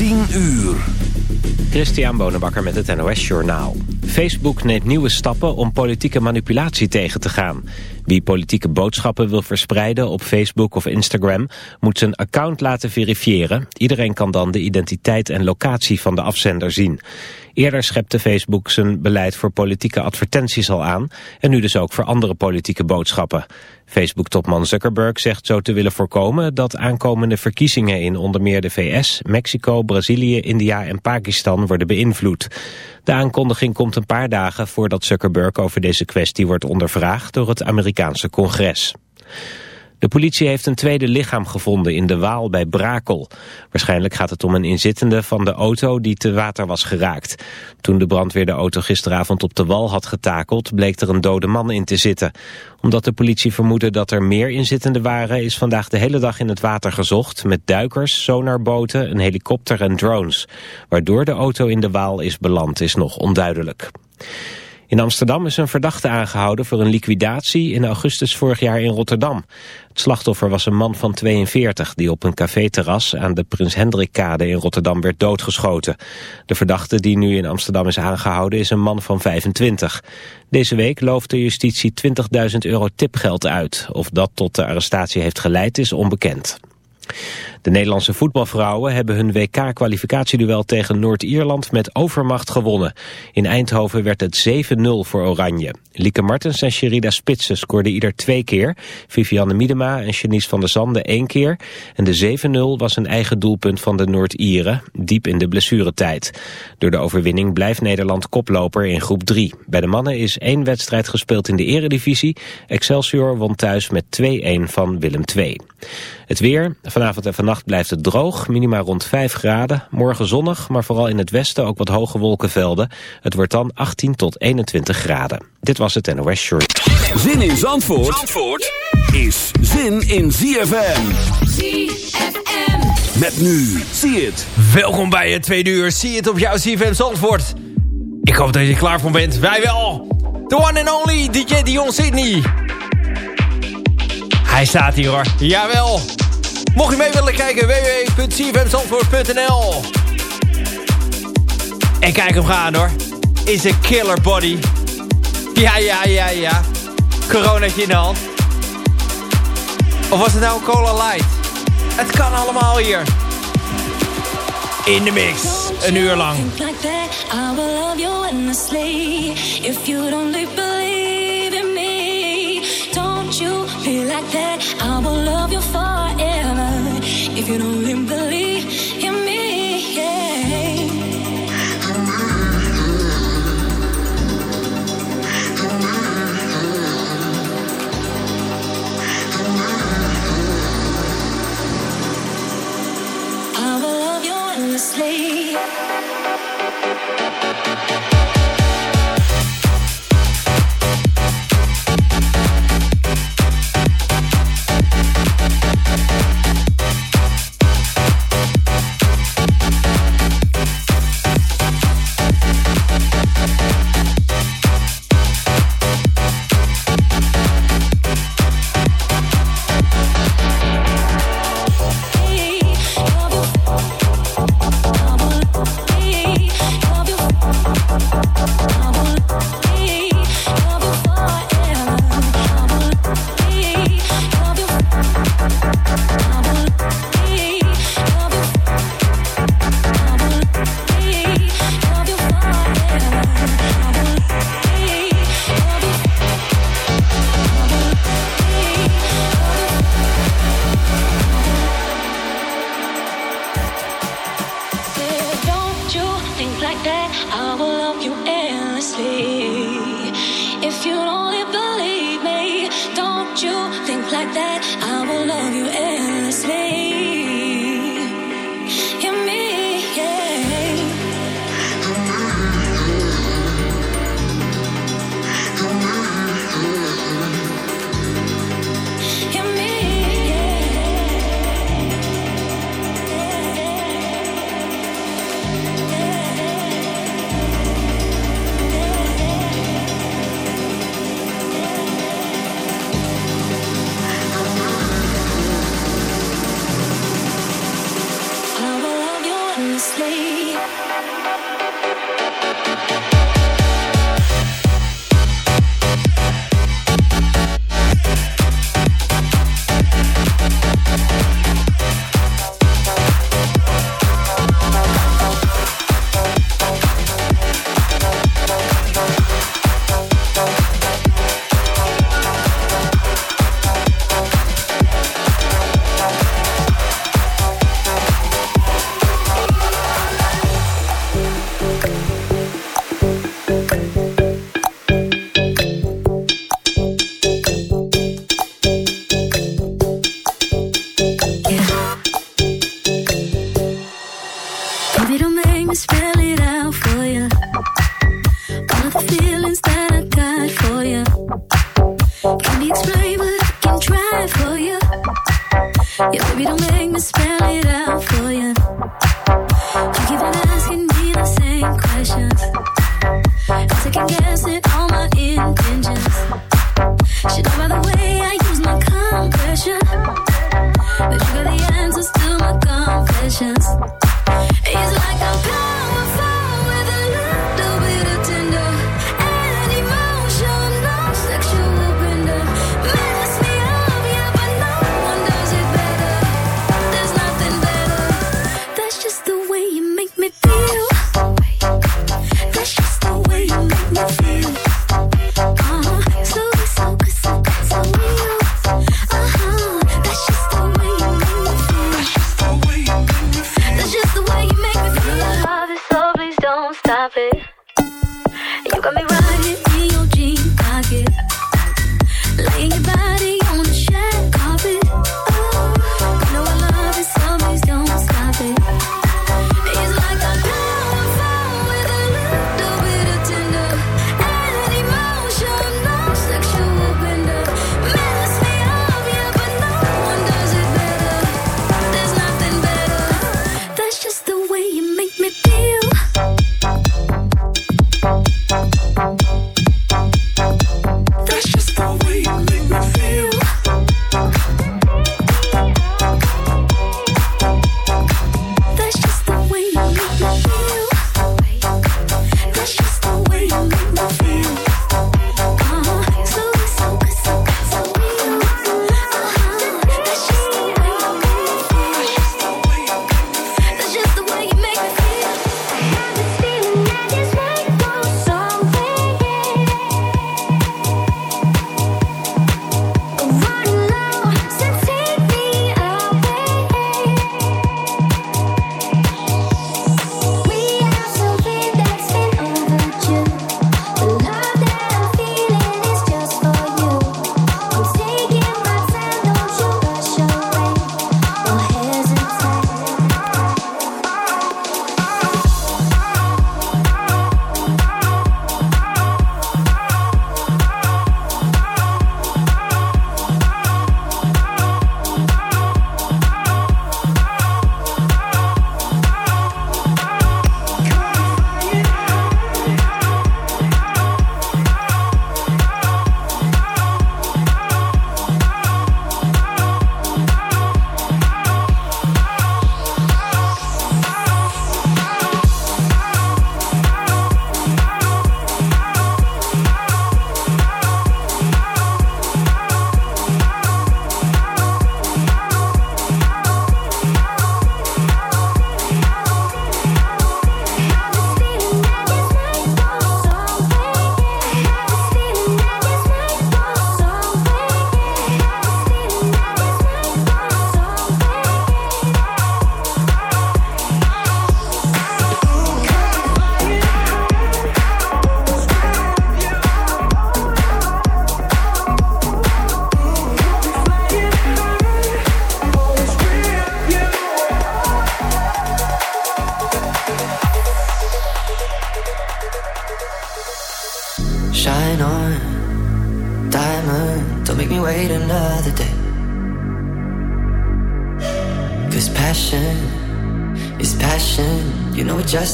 10 uur. Christian Bonenbakker met het NOS Journaal. Facebook neemt nieuwe stappen om politieke manipulatie tegen te gaan. Wie politieke boodschappen wil verspreiden op Facebook of Instagram... moet zijn account laten verifiëren. Iedereen kan dan de identiteit en locatie van de afzender zien. Eerder schepte Facebook zijn beleid voor politieke advertenties al aan... en nu dus ook voor andere politieke boodschappen. Facebook-topman Zuckerberg zegt zo te willen voorkomen... dat aankomende verkiezingen in onder meer de VS, Mexico, Brazilië, India en Pakistan worden beïnvloed. De aankondiging komt een paar dagen voordat Zuckerberg over deze kwestie wordt ondervraagd door het Amerikaanse congres. De politie heeft een tweede lichaam gevonden in de Waal bij Brakel. Waarschijnlijk gaat het om een inzittende van de auto die te water was geraakt. Toen de brandweer de auto gisteravond op de wal had getakeld... bleek er een dode man in te zitten. Omdat de politie vermoedde dat er meer inzittenden waren... is vandaag de hele dag in het water gezocht... met duikers, sonarboten, een helikopter en drones. Waardoor de auto in de Waal is beland is nog onduidelijk. In Amsterdam is een verdachte aangehouden voor een liquidatie in augustus vorig jaar in Rotterdam. Het slachtoffer was een man van 42 die op een caféterras aan de Prins Hendrikkade in Rotterdam werd doodgeschoten. De verdachte die nu in Amsterdam is aangehouden is een man van 25. Deze week looft de justitie 20.000 euro tipgeld uit. Of dat tot de arrestatie heeft geleid is onbekend. De Nederlandse voetbalvrouwen hebben hun WK-kwalificatieduel tegen Noord-Ierland met overmacht gewonnen. In Eindhoven werd het 7-0 voor Oranje. Lieke Martens en Sherida Spitsen scoorden ieder twee keer. Vivianne Miedema en Janice van der Zande één keer. En de 7-0 was een eigen doelpunt van de Noord-Ieren, diep in de blessuretijd. Door de overwinning blijft Nederland koploper in groep 3. Bij de mannen is één wedstrijd gespeeld in de eredivisie. Excelsior won thuis met 2-1 van Willem II. Het weer, vanavond en vannacht blijft het droog, minima rond 5 graden. Morgen zonnig, maar vooral in het westen ook wat hoge wolkenvelden. Het wordt dan 18 tot 21 graden. Dit was het NOS Short. Zin in Zandvoort, Zandvoort is zin in ZFM. ZFM. Met nu, zie het. Welkom bij het tweede uur. Zie het op jouw CFM Zandvoort. Ik hoop dat je er klaar voor bent. Wij wel. The one and only DJ Dion Sydney. Hij staat hier hoor. Jawel. Mocht je mee willen kijken, www.cfmzandvoort.nl En kijk hem gaan hoor. Is een killer body. Ja, ja, ja, ja. Coronaatje in de hand. Of was het nou cola light? Het kan allemaal hier. In de mix. Een uur lang. Like that? I will love you forever. If you'd only believe in me, yeah. I will love you endlessly.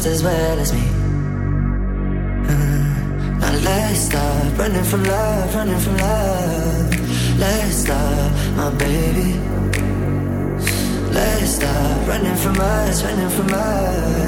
just as well as me. Mm. Now let's stop running from love, running from love. Let's stop, my baby. Let's stop running from us, running from us.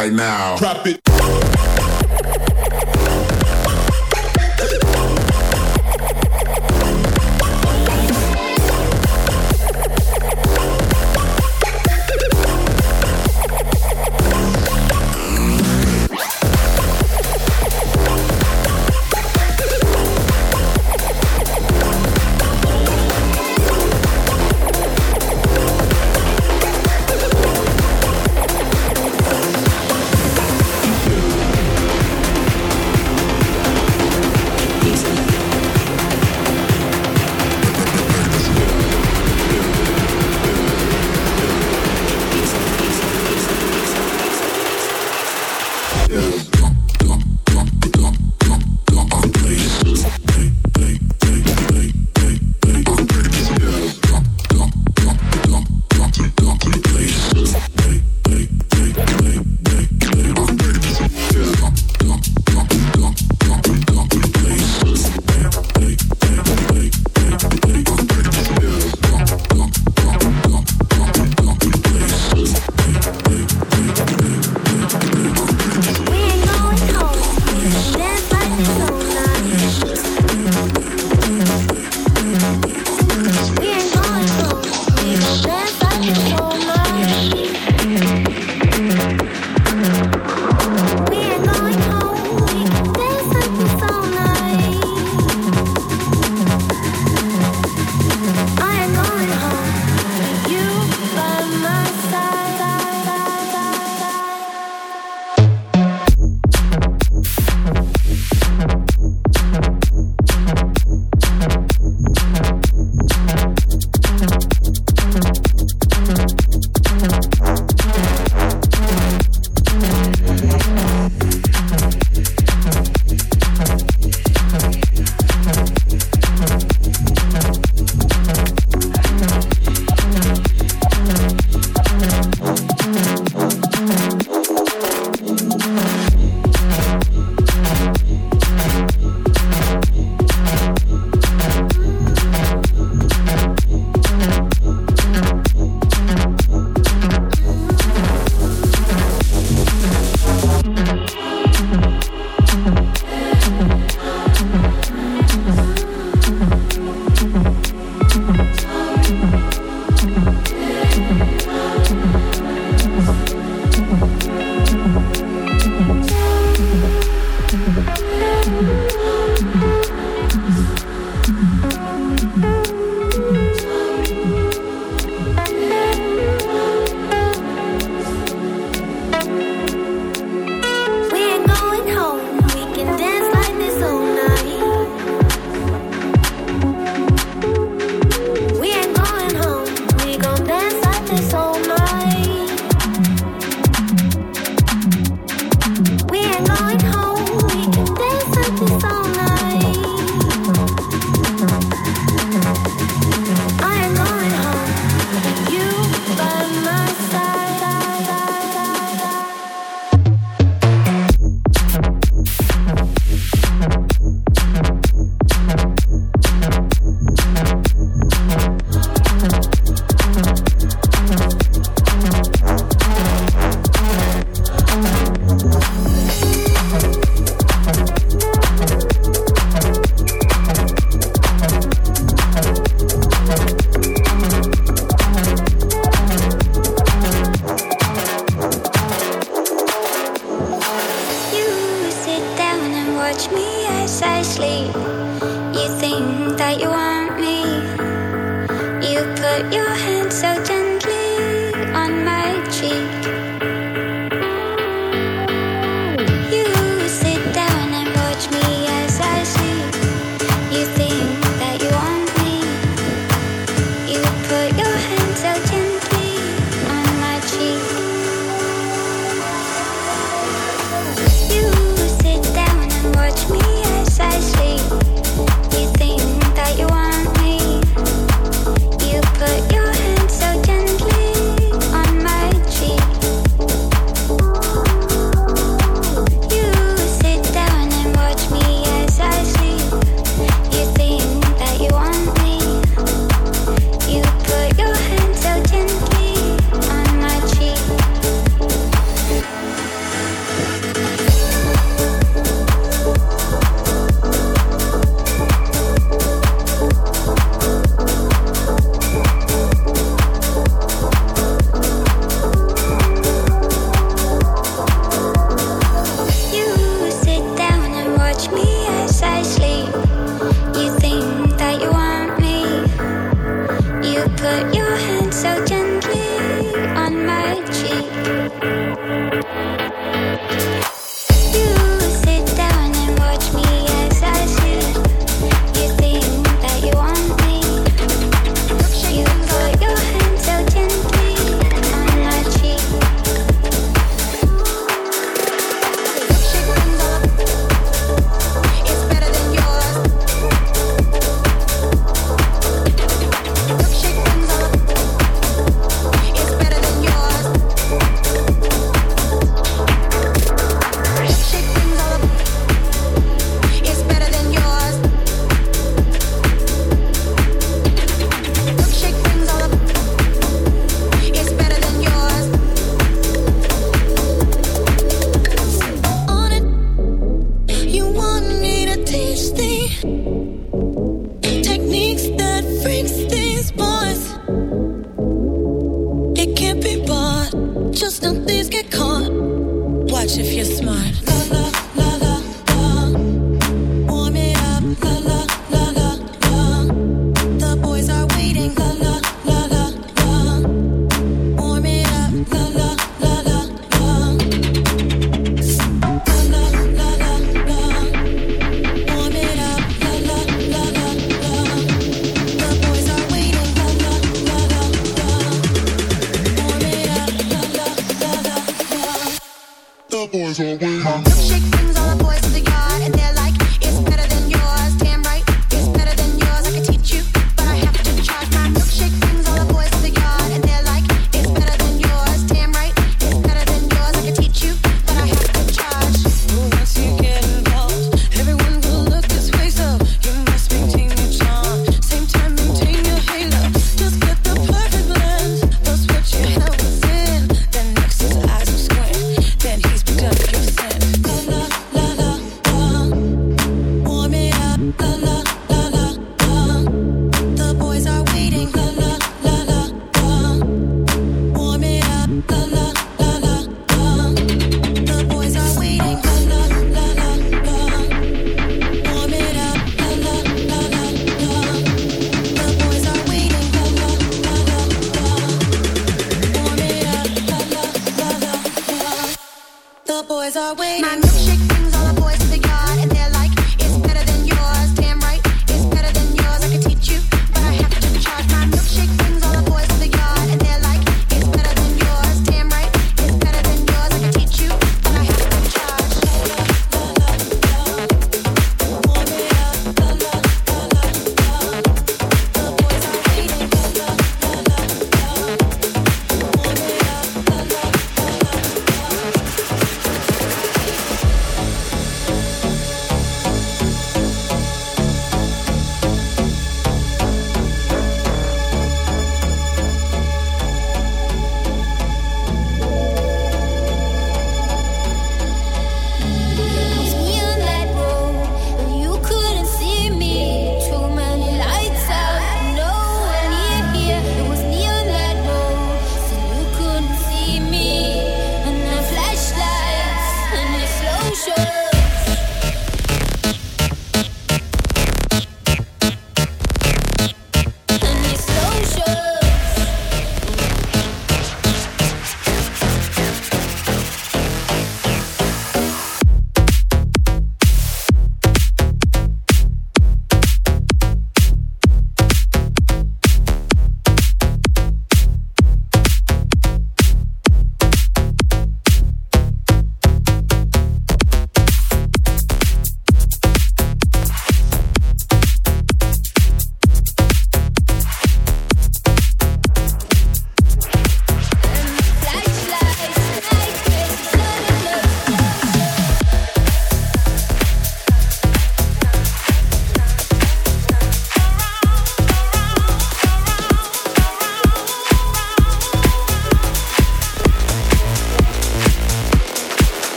Right now. Drop it.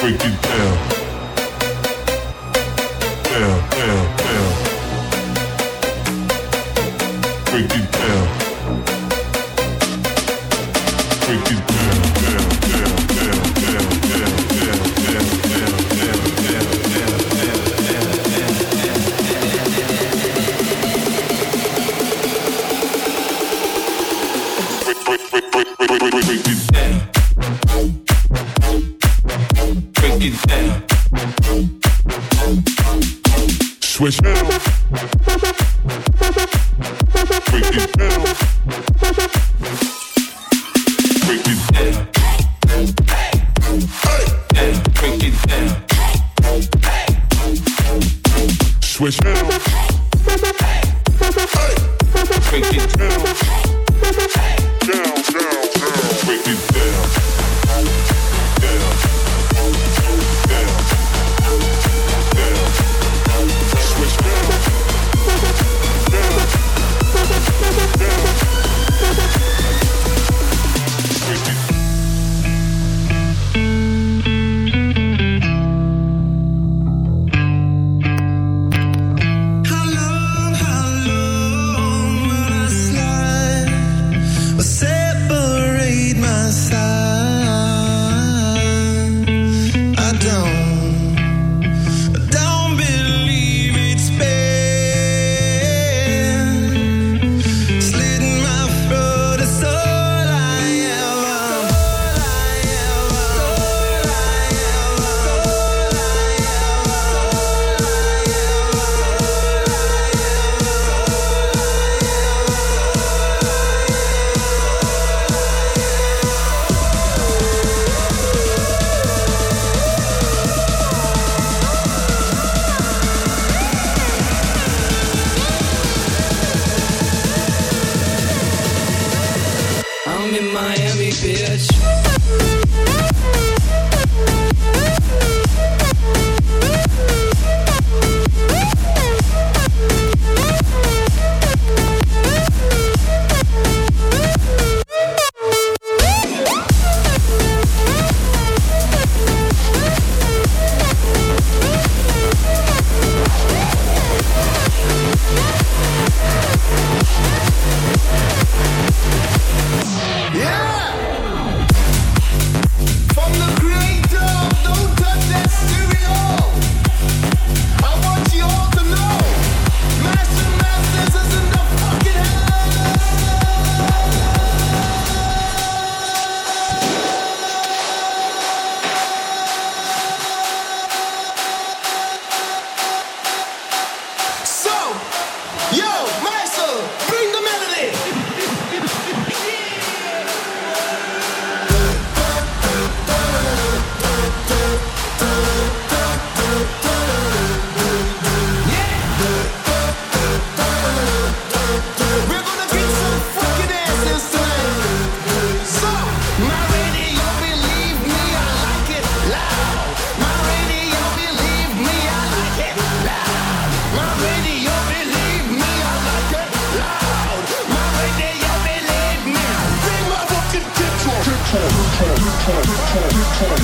break it down.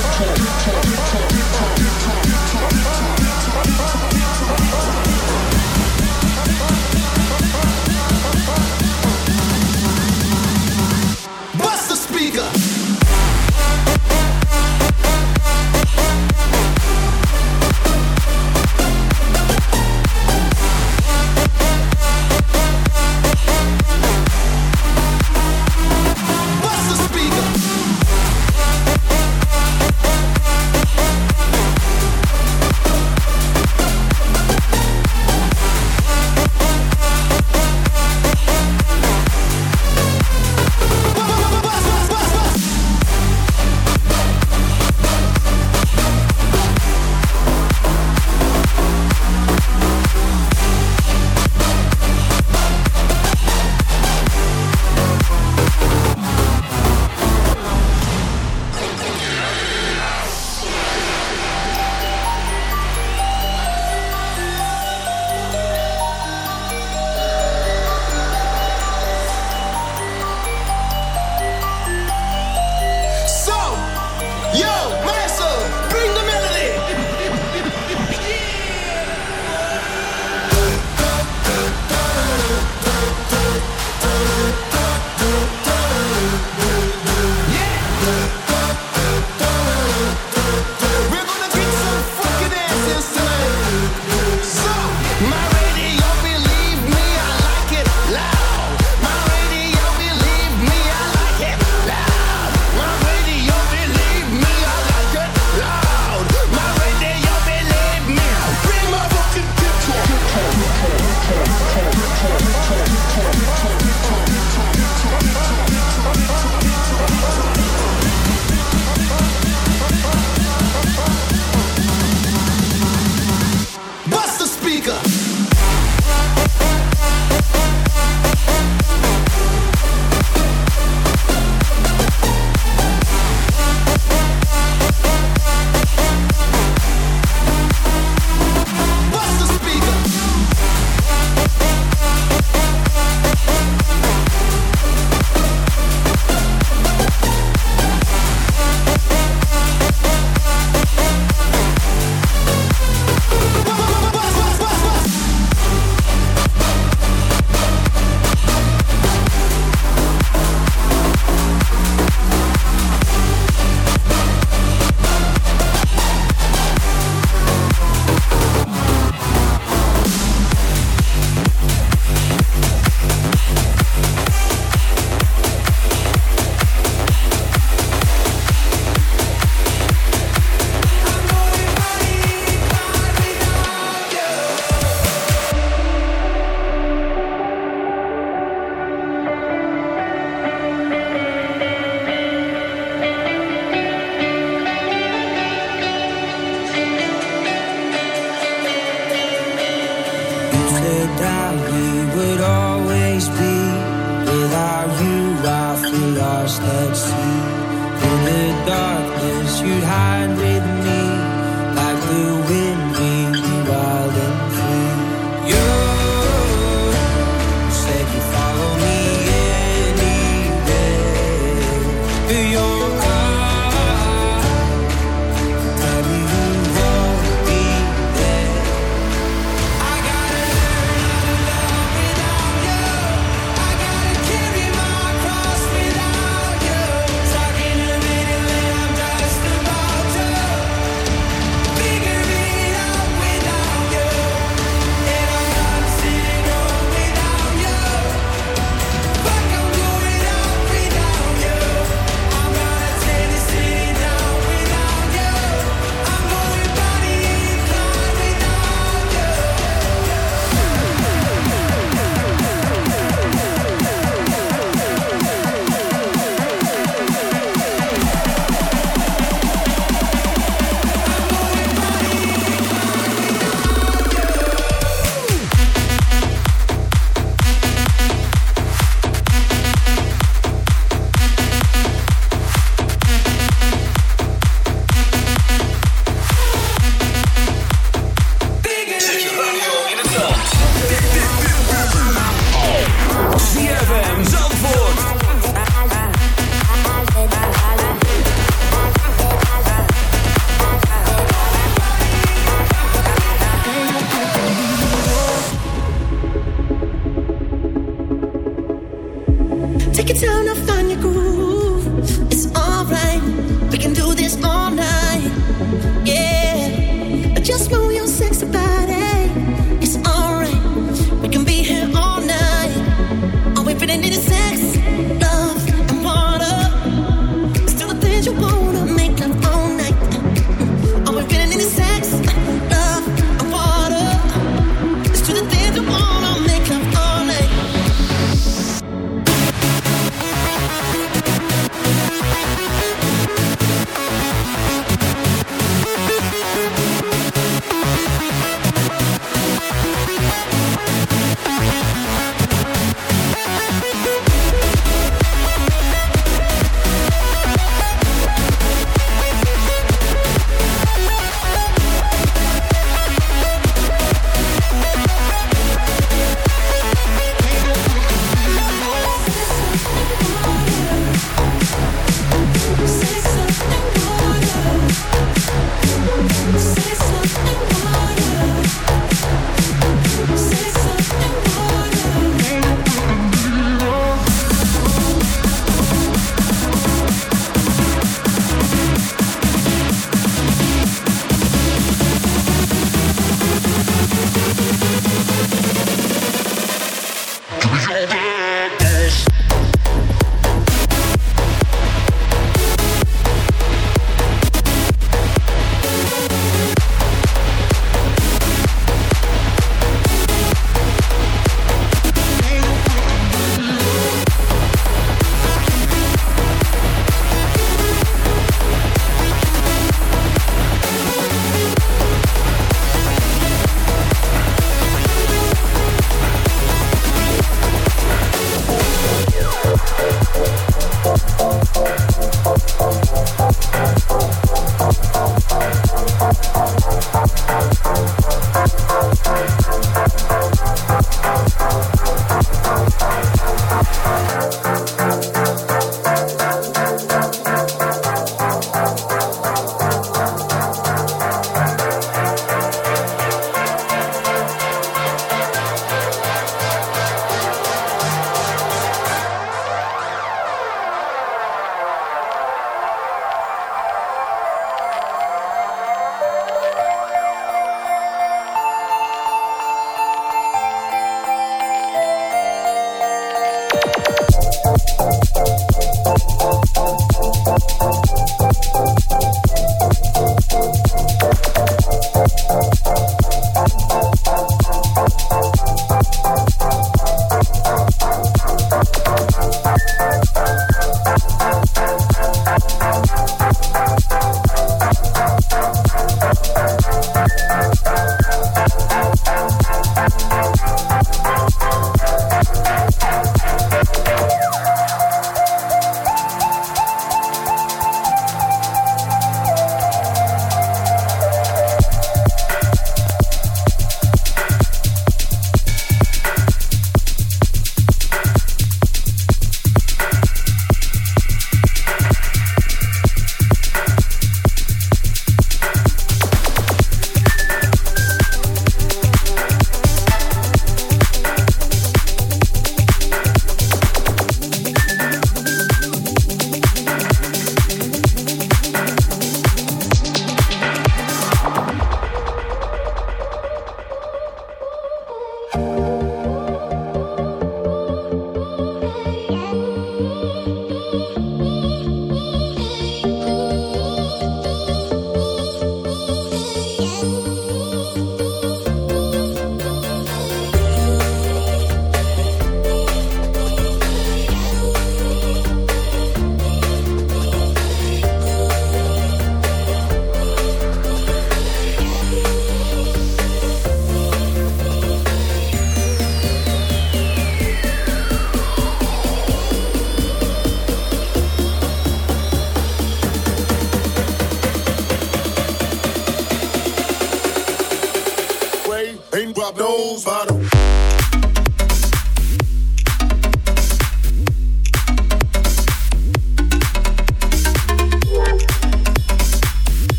talk, talk, talk.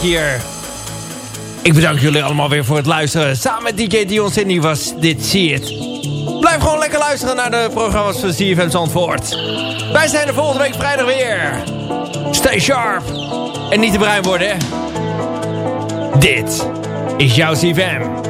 Hier. Ik bedank jullie allemaal weer voor het luisteren. Samen met DJ Dion Cindy was dit See It. Blijf gewoon lekker luisteren naar de programma's van CFM Zandvoort. Wij zijn er volgende week vrijdag weer. Stay sharp. En niet te bruin worden. Dit is jouw CFM.